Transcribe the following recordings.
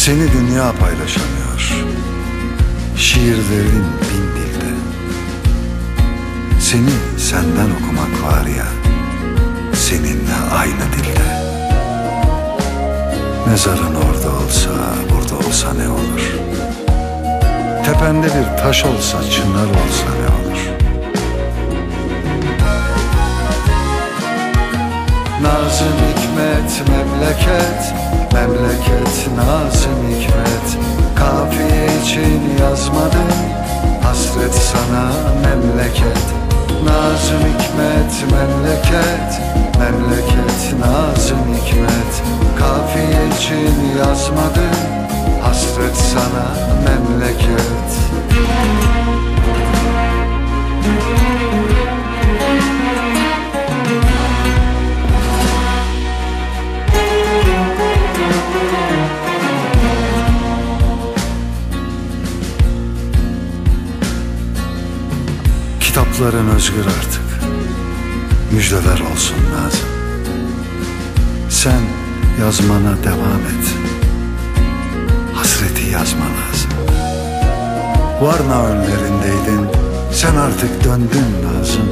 Seni dünya paylaşamıyor. Şiirlerin bin dilde. Seni senden okumak var ya Seninle aynı dilde. Mezarın orada olsa Burada olsa ne olur? Tepende bir taş olsa Çınar olsa ne olur? Nazım Hikmet memleket Memleket Nazım Hikmet. Kafiye için yazmadım Hasret sana memleket. Nazım Hikmet memleket Kitapların özgür artık. Müjdeler olsun Nazım. Sen yazmana devam et. Hasreti yazma lazım Varna önlerindeydin. Sen artık döndün Nazım.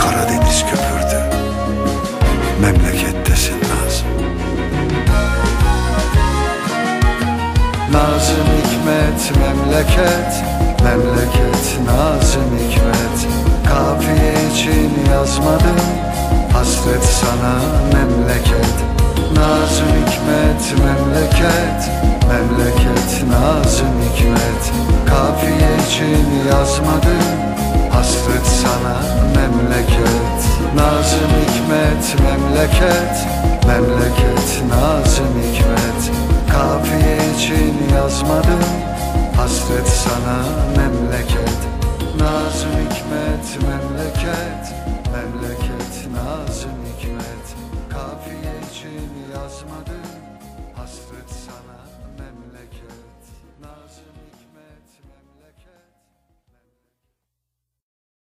Karadeniz köpürdü. Memlekettesin Nazım. Nazım Hikmet memleket Memleket Nazım Hikmet Kafiye için yazmadım. Hasret sana memleket. Nazım Hikmet memleket. Memleket Nazım Hikmet Kafiye için yazmadım. Hasret sana memleket. Nazım Hikmet memleket. Memleket Nazım Hikmet Kafiye için yazmadım Hasret sana memleket Nazım Hikmet memleket. Memleket Nazım Hikmet Kafiye için yazmadım. Hasret sana memleket